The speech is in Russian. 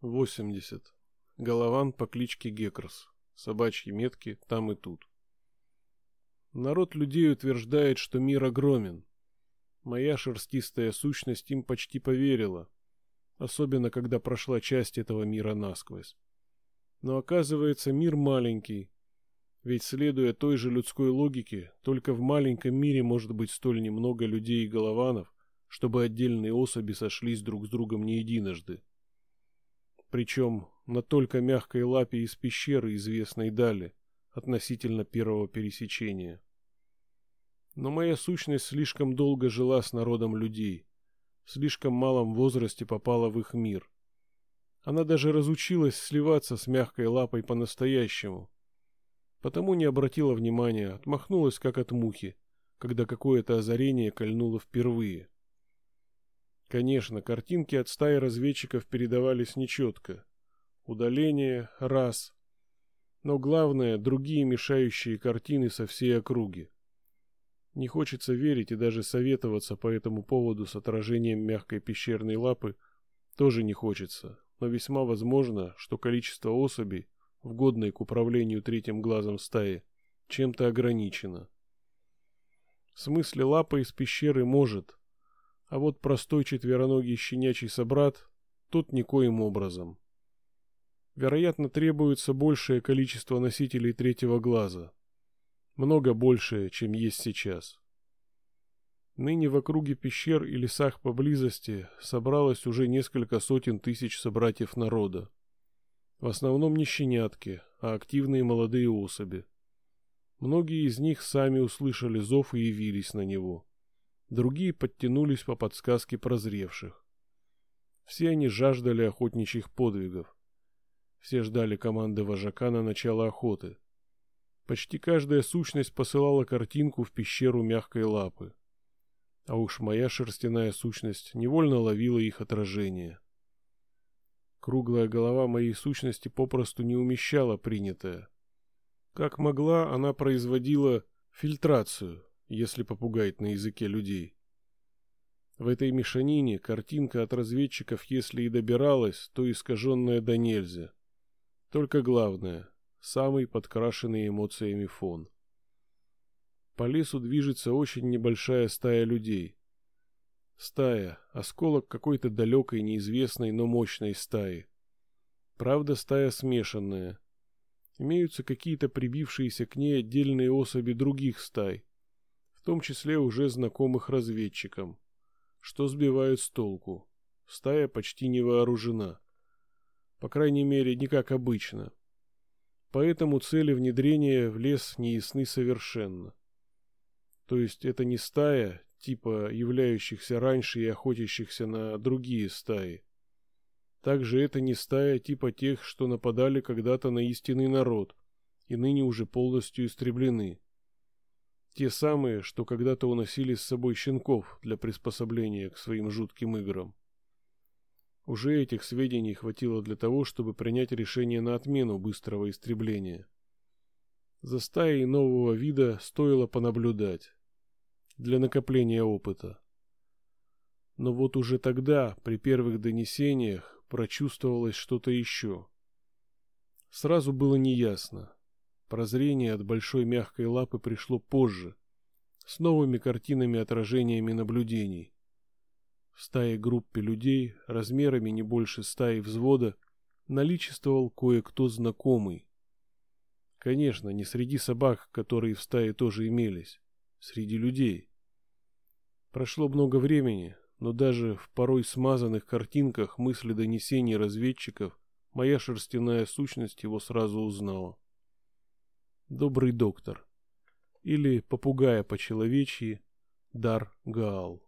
80. Голован по кличке Гекрос. Собачьи метки там и тут. Народ людей утверждает, что мир огромен. Моя шерстистая сущность им почти поверила, особенно когда прошла часть этого мира насквозь. Но оказывается, мир маленький, ведь следуя той же людской логике, только в маленьком мире может быть столь немного людей и голованов, чтобы отдельные особи сошлись друг с другом не единожды причем на только мягкой лапе из пещеры, известной дали, относительно первого пересечения. Но моя сущность слишком долго жила с народом людей, в слишком малом возрасте попала в их мир. Она даже разучилась сливаться с мягкой лапой по-настоящему, потому не обратила внимания, отмахнулась как от мухи, когда какое-то озарение кольнуло впервые. Конечно, картинки от стаи разведчиков передавались нечетко. Удаление — раз. Но главное — другие мешающие картины со всей округи. Не хочется верить и даже советоваться по этому поводу с отражением мягкой пещерной лапы тоже не хочется, но весьма возможно, что количество особей, вгодной к управлению третьим глазом стаи, чем-то ограничено. В смысле лапа из пещеры может, а вот простой четвероногий щенячий собрат тут никоим образом. Вероятно, требуется большее количество носителей третьего глаза. Много большее, чем есть сейчас. Ныне в округе пещер и лесах поблизости собралось уже несколько сотен тысяч собратьев народа. В основном не щенятки, а активные молодые особи. Многие из них сами услышали зов и явились на него другие подтянулись по подсказке прозревших. Все они жаждали охотничьих подвигов. Все ждали команды вожака на начало охоты. Почти каждая сущность посылала картинку в пещеру мягкой лапы. А уж моя шерстяная сущность невольно ловила их отражение. Круглая голова моей сущности попросту не умещала принятое. Как могла, она производила фильтрацию, если попугать на языке людей. В этой мешанине картинка от разведчиков, если и добиралась, то искаженная до нельзя. Только главное — самый подкрашенный эмоциями фон. По лесу движется очень небольшая стая людей. Стая — осколок какой-то далекой, неизвестной, но мощной стаи. Правда, стая смешанная. Имеются какие-то прибившиеся к ней отдельные особи других стай, том числе уже знакомых разведчикам, что сбивают с толку. Стая почти не вооружена. По крайней мере, не как обычно. Поэтому цели внедрения в лес не ясны совершенно. То есть это не стая, типа являющихся раньше и охотящихся на другие стаи. Также это не стая типа тех, что нападали когда-то на истинный народ и ныне уже полностью истреблены. Те самые, что когда-то уносили с собой щенков для приспособления к своим жутким играм. Уже этих сведений хватило для того, чтобы принять решение на отмену быстрого истребления. За стаей нового вида стоило понаблюдать. Для накопления опыта. Но вот уже тогда, при первых донесениях, прочувствовалось что-то еще. Сразу было неясно, Прозрение от большой мягкой лапы пришло позже, с новыми картинами отражениями наблюдений. В стае группе людей, размерами не больше стаи взвода, наличествовал кое-кто знакомый. Конечно, не среди собак, которые в стае тоже имелись, среди людей. Прошло много времени, но даже в порой смазанных картинках мысли донесений разведчиков моя шерстяная сущность его сразу узнала добрый доктор, или попугая по-человечьи Дар Гаал.